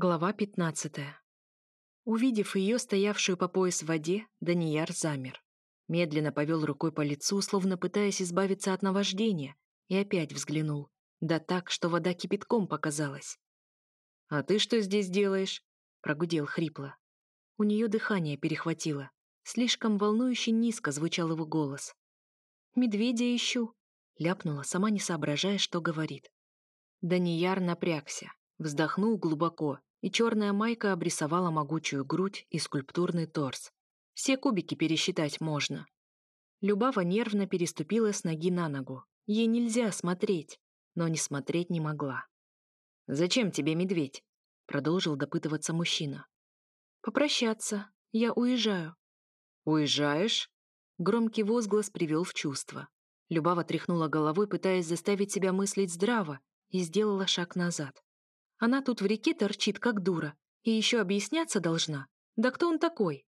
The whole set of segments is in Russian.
Глава 15. Увидев ее, стоявшую по пояс в воде, Данияр замер. Медленно повел рукой по лицу, словно пытаясь избавиться от наваждения, и опять взглянул. Да так, что вода кипятком показалась. «А ты что здесь делаешь?» — прогудел хрипло. У нее дыхание перехватило. Слишком волнующе низко звучал его голос. «Медведя ищу», — ляпнула, сама не соображая, что говорит. Данияр напрягся, вздохнул глубоко и черная майка обрисовала могучую грудь и скульптурный торс. Все кубики пересчитать можно. Любава нервно переступила с ноги на ногу. Ей нельзя смотреть, но не смотреть не могла. «Зачем тебе медведь?» — продолжил допытываться мужчина. «Попрощаться. Я уезжаю». «Уезжаешь?» Громкий возглас привел в чувство. Любава тряхнула головой, пытаясь заставить себя мыслить здраво, и сделала шаг назад. Она тут в реке торчит, как дура, и еще объясняться должна. Да кто он такой?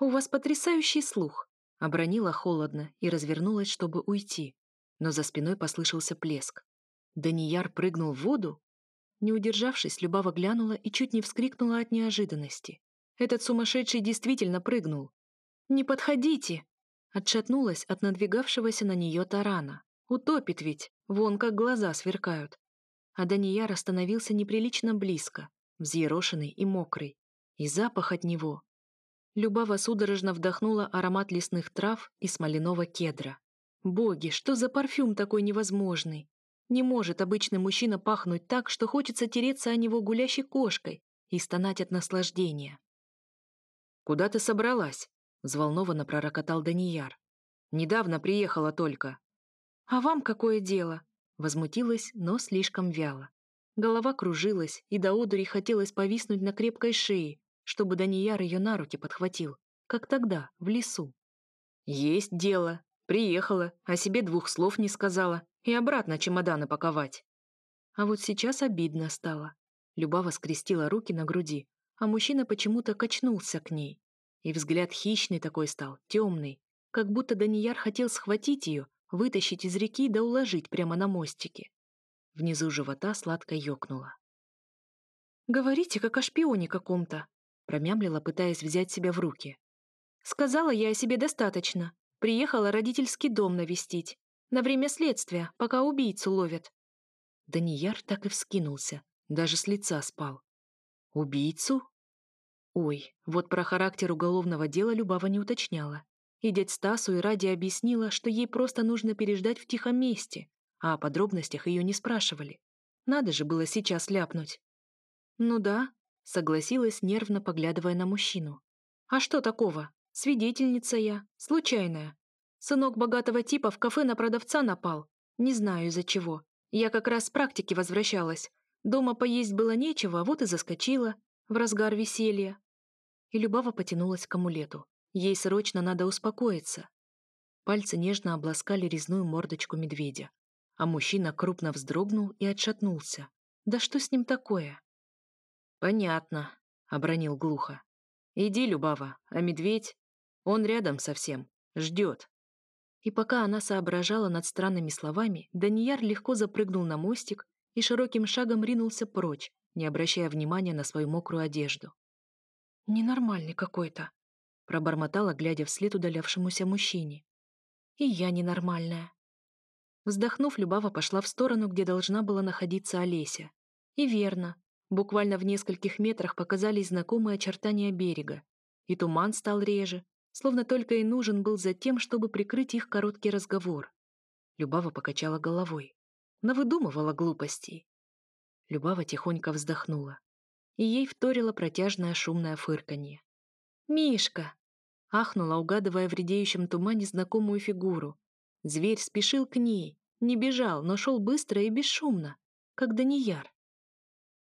У вас потрясающий слух. Обронила холодно и развернулась, чтобы уйти. Но за спиной послышался плеск. Данияр прыгнул в воду? Не удержавшись, Любава глянула и чуть не вскрикнула от неожиданности. Этот сумасшедший действительно прыгнул. «Не подходите!» Отшатнулась от надвигавшегося на нее тарана. «Утопит ведь! Вон как глаза сверкают!» А Данияр остановился неприлично близко, взъерошенный и мокрый, и запах от него. Любава судорожно вдохнула аромат лесных трав и смоляного кедра. Боги, что за парфюм такой невозможный? Не может обычный мужчина пахнуть так, что хочется тереться о него гулящей кошкой и стонать от наслаждения. «Куда ты собралась?» — взволнованно пророкотал Данияр. «Недавно приехала только». «А вам какое дело?» Возмутилась, но слишком вяло. Голова кружилась, и до одури хотелось повиснуть на крепкой шее, чтобы Данияр ее на руки подхватил, как тогда, в лесу. «Есть дело. Приехала, о себе двух слов не сказала, и обратно чемоданы паковать». А вот сейчас обидно стало. Любава скрестила руки на груди, а мужчина почему-то качнулся к ней. И взгляд хищный такой стал, темный, как будто Данияр хотел схватить ее, вытащить из реки да уложить прямо на мостике. Внизу живота сладко ёкнуло. «Говорите, как о шпионе каком-то», промямлила, пытаясь взять себя в руки. «Сказала я о себе достаточно. Приехала родительский дом навестить. На время следствия, пока убийцу ловят». Данияр так и вскинулся, даже с лица спал. «Убийцу?» Ой, вот про характер уголовного дела Любава не уточняла. И дядь Стасу и Ради объяснила, что ей просто нужно переждать в тихом месте, а о подробностях ее не спрашивали. Надо же было сейчас ляпнуть. «Ну да», — согласилась, нервно поглядывая на мужчину. «А что такого? Свидетельница я, случайная. Сынок богатого типа в кафе на продавца напал. Не знаю из-за чего. Я как раз с практики возвращалась. Дома поесть было нечего, вот и заскочила. В разгар веселья». И Любава потянулась к амулету. Ей срочно надо успокоиться. Пальцы нежно обласкали резную мордочку медведя, а мужчина крупно вздрогнул и отшатнулся. Да что с ним такое? Понятно, обронил глухо. Иди, Любава, а медведь? Он рядом совсем, ждет. И пока она соображала над странными словами, Данияр легко запрыгнул на мостик и широким шагом ринулся прочь, не обращая внимания на свою мокрую одежду. «Ненормальный какой-то», пробормотала, глядя вслед удалявшемуся мужчине. «И я ненормальная». Вздохнув, Любава пошла в сторону, где должна была находиться Олеся. И верно, буквально в нескольких метрах показались знакомые очертания берега. И туман стал реже, словно только и нужен был за тем, чтобы прикрыть их короткий разговор. Любава покачала головой. Навыдумывала глупостей. Любава тихонько вздохнула. И ей вторило протяжное шумное фырканье. «Мишка!» Ахнула, угадывая в редеющем тумане знакомую фигуру. Зверь спешил к ней, не бежал, но шел быстро и бесшумно, как Данияр.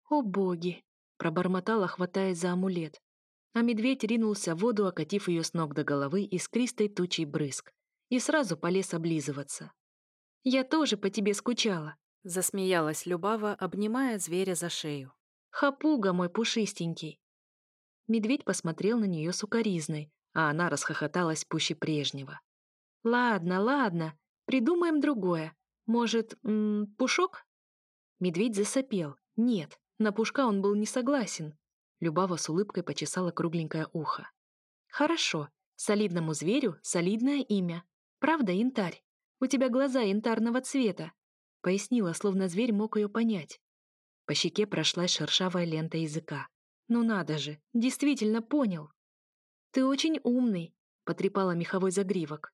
«О боги!» — пробормотала, хватаясь за амулет. А медведь ринулся в воду, окатив ее с ног до головы искристой тучей брызг, и сразу полез облизываться. «Я тоже по тебе скучала», — засмеялась Любава, обнимая зверя за шею. «Хапуга мой пушистенький!» Медведь посмотрел на нее сукоризной, а она расхохоталась пуще прежнего. «Ладно, ладно, придумаем другое. Может, м -м, пушок?» Медведь засопел. «Нет, На Пушка он был не согласен. Любава с улыбкой почесала кругленькое ухо. «Хорошо. Солидному зверю солидное имя. Правда, янтарь? У тебя глаза янтарного цвета», — пояснила, словно зверь мог ее понять. По щеке прошлась шершавая лента языка. «Ну надо же, действительно понял!» «Ты очень умный», — потрепала меховой загривок.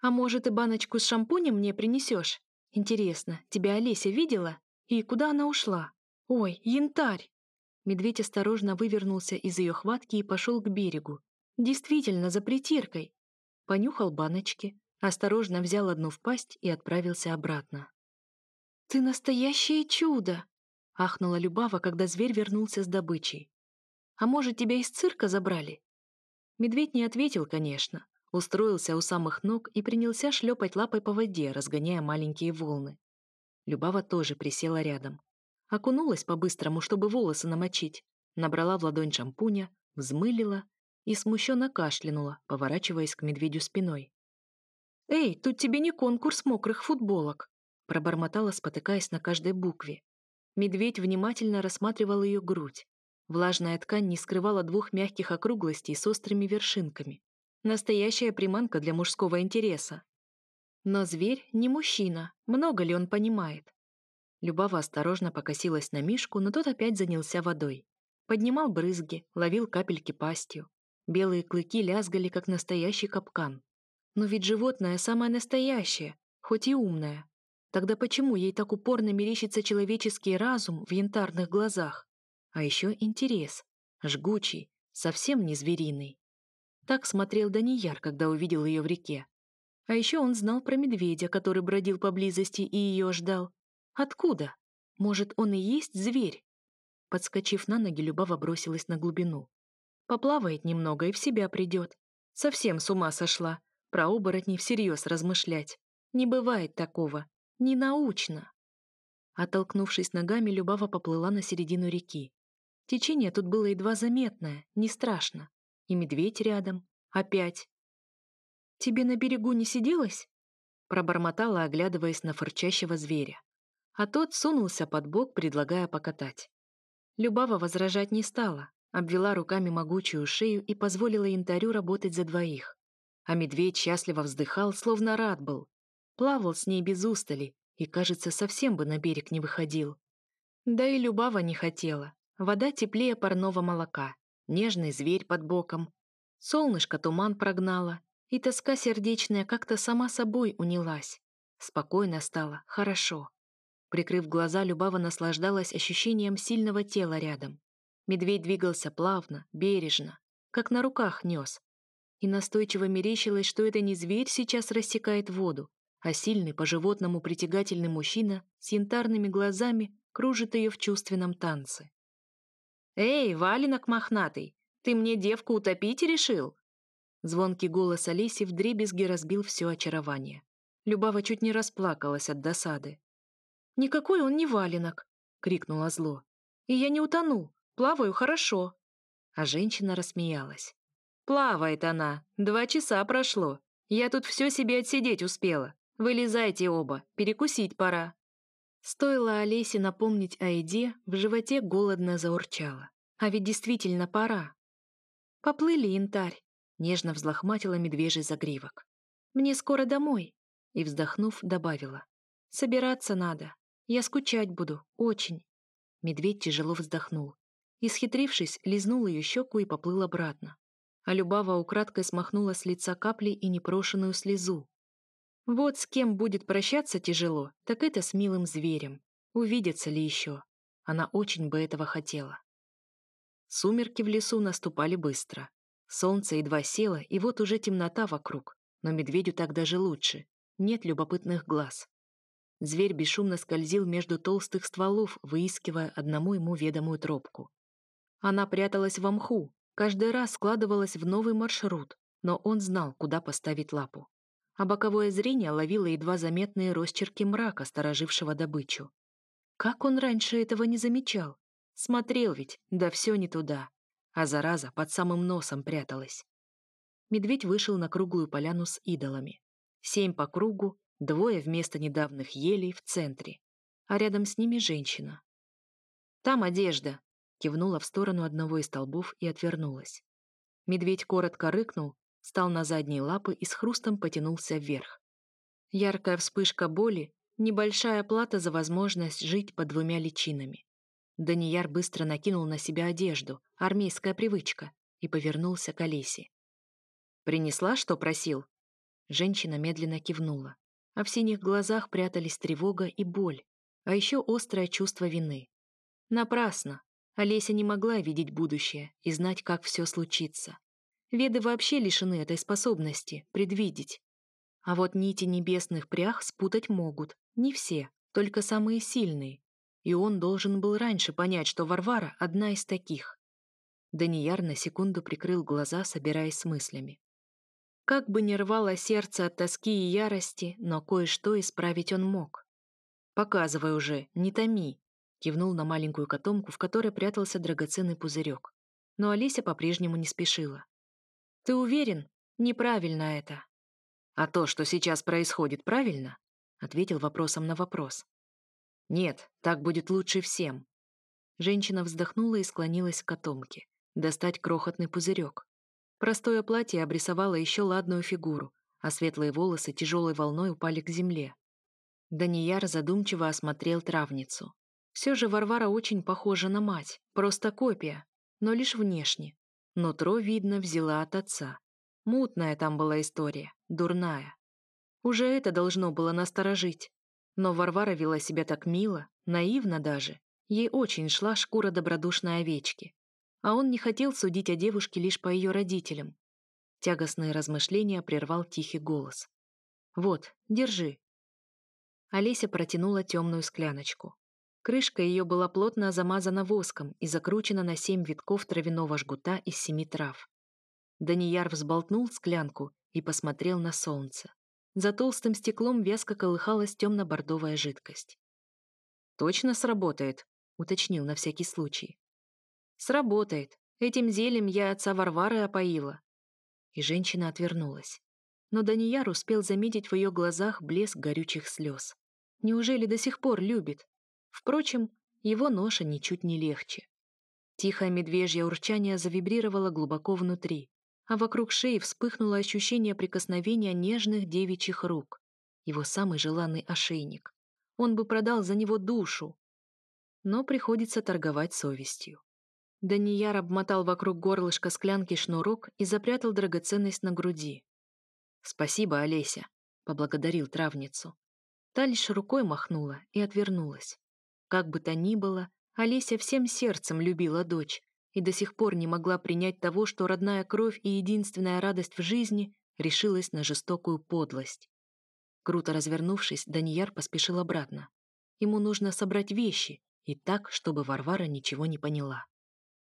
«А может, и баночку с шампунем мне принесешь? Интересно, тебя Олеся видела? И куда она ушла? Ой, янтарь!» Медведь осторожно вывернулся из ее хватки и пошел к берегу. Действительно, за притиркой. Понюхал баночки, осторожно взял одну в пасть и отправился обратно. «Ты настоящее чудо!» — ахнула Любава, когда зверь вернулся с добычей. «А может, тебя из цирка забрали?» Медведь не ответил, конечно. Устроился у самых ног и принялся шлепать лапой по воде, разгоняя маленькие волны. Любава тоже присела рядом. Окунулась по-быстрому, чтобы волосы намочить. Набрала в ладонь шампуня, взмылила и смущенно кашлянула, поворачиваясь к медведю спиной. «Эй, тут тебе не конкурс мокрых футболок!» пробормотала, спотыкаясь на каждой букве. Медведь внимательно рассматривал ее грудь. Влажная ткань не скрывала двух мягких округлостей с острыми вершинками. Настоящая приманка для мужского интереса. Но зверь не мужчина, много ли он понимает? Любава осторожно покосилась на Мишку, но тот опять занялся водой. Поднимал брызги, ловил капельки пастью. Белые клыки лязгали, как настоящий капкан. Но ведь животное самое настоящее, хоть и умное. Тогда почему ей так упорно мерещится человеческий разум в янтарных глазах? А еще интерес. Жгучий, совсем не звериный. Так смотрел Данияр, когда увидел ее в реке. А еще он знал про медведя, который бродил поблизости и ее ждал. Откуда? Может, он и есть зверь? Подскочив на ноги, Любава бросилась на глубину. Поплавает немного и в себя придет. Совсем с ума сошла. Про оборотней всерьез размышлять. Не бывает такого. Не научно. Оттолкнувшись ногами, Любава поплыла на середину реки. Течение тут было едва заметное, не страшно. И медведь рядом. Опять. «Тебе на берегу не сиделось?» Пробормотала, оглядываясь на фырчащего зверя. А тот сунулся под бок, предлагая покатать. Любава возражать не стала, обвела руками могучую шею и позволила янтарю работать за двоих. А медведь счастливо вздыхал, словно рад был. Плавал с ней без устали и, кажется, совсем бы на берег не выходил. Да и Любава не хотела. Вода теплее парного молока, нежный зверь под боком. Солнышко туман прогнало, и тоска сердечная как-то сама собой унялась. Спокойно стало, хорошо. Прикрыв глаза, Любава наслаждалась ощущением сильного тела рядом. Медведь двигался плавно, бережно, как на руках нес. И настойчиво мерещилось, что это не зверь сейчас рассекает воду, а сильный, по-животному притягательный мужчина с янтарными глазами кружит ее в чувственном танце. «Эй, валенок мохнатый, ты мне девку утопить решил?» Звонкий голос Олеси вдребезги разбил все очарование. Любава чуть не расплакалась от досады. «Никакой он не валенок!» — крикнула зло. «И я не утону, плаваю хорошо!» А женщина рассмеялась. «Плавает она, два часа прошло. Я тут все себе отсидеть успела. Вылезайте оба, перекусить пора». Стоило Олесе напомнить о еде, в животе голодно заурчало. А ведь действительно пора. «Поплыли, янтарь», — нежно взлохматила медвежий загривок. «Мне скоро домой», — и, вздохнув, добавила. «Собираться надо. Я скучать буду, очень». Медведь тяжело вздохнул. Исхитрившись, лизнул ее щеку и поплыл обратно. А Любава украдкой смахнула с лица капли и непрошенную слезу, вот с кем будет прощаться тяжело, так это с милым зверем. Увидятся ли еще? Она очень бы этого хотела. Сумерки в лесу наступали быстро. Солнце едва село, и вот уже темнота вокруг. Но медведю так даже лучше. Нет любопытных глаз. Зверь бесшумно скользил между толстых стволов, выискивая одному ему ведомую тропку. Она пряталась в мху, каждый раз складывалась в новый маршрут, но он знал, куда поставить лапу а боковое зрение ловило едва заметные росчерки мрака, сторожившего добычу. Как он раньше этого не замечал? Смотрел ведь, да все не туда. А зараза под самым носом пряталась. Медведь вышел на круглую поляну с идолами. Семь по кругу, двое вместо недавних елей в центре, а рядом с ними женщина. «Там одежда», — кивнула в сторону одного из столбов и отвернулась. Медведь коротко рыкнул, встал на задние лапы и с хрустом потянулся вверх. Яркая вспышка боли, небольшая плата за возможность жить под двумя личинами. Данияр быстро накинул на себя одежду, армейская привычка, и повернулся к Олесе. «Принесла, что просил?» Женщина медленно кивнула, а в синих глазах прятались тревога и боль, а еще острое чувство вины. Напрасно. Олеся не могла видеть будущее и знать, как все случится. Веды вообще лишены этой способности предвидеть. А вот нити небесных прях спутать могут. Не все, только самые сильные. И он должен был раньше понять, что Варвара одна из таких. Данияр на секунду прикрыл глаза, собираясь с мыслями. Как бы ни рвало сердце от тоски и ярости, но кое-что исправить он мог. «Показывай уже, не томи», — кивнул на маленькую котомку, в которой прятался драгоценный пузырек. Но Олеся по-прежнему не спешила. «Ты уверен? Неправильно это». «А то, что сейчас происходит, правильно?» — ответил вопросом на вопрос. «Нет, так будет лучше всем». Женщина вздохнула и склонилась к котомке достать крохотный пузырек. Простое платье обрисовало еще ладную фигуру, а светлые волосы тяжелой волной упали к земле. Данияр задумчиво осмотрел травницу. Все же Варвара очень похожа на мать, просто копия, но лишь внешне. Нутро, видно, взяла от отца. Мутная там была история, дурная. Уже это должно было насторожить. Но Варвара вела себя так мило, наивно даже. Ей очень шла шкура добродушной овечки а он не хотел судить о девушке лишь по ее родителям. Тягостные размышления прервал тихий голос. «Вот, держи». Олеся протянула темную скляночку. Крышка ее была плотно замазана воском и закручена на семь витков травяного жгута из семи трав. Данияр взболтнул склянку и посмотрел на солнце. За толстым стеклом вязко колыхалась темно-бордовая жидкость. «Точно сработает», — уточнил на всякий случай. Сработает. Этим зельем я отца Варвары опоила. И женщина отвернулась. Но Данияр успел заметить в ее глазах блеск горючих слез. Неужели до сих пор любит? Впрочем, его ноша ничуть не легче. Тихое медвежье урчание завибрировало глубоко внутри, а вокруг шеи вспыхнуло ощущение прикосновения нежных девичьих рук. Его самый желанный ошейник. Он бы продал за него душу. Но приходится торговать совестью. Данияр обмотал вокруг горлышка склянки шнурок и запрятал драгоценность на груди. «Спасибо, Олеся», — поблагодарил травницу. Та лишь рукой махнула и отвернулась. Как бы то ни было, Олеся всем сердцем любила дочь и до сих пор не могла принять того, что родная кровь и единственная радость в жизни решилась на жестокую подлость. Круто развернувшись, Данияр поспешил обратно. Ему нужно собрать вещи, и так, чтобы Варвара ничего не поняла.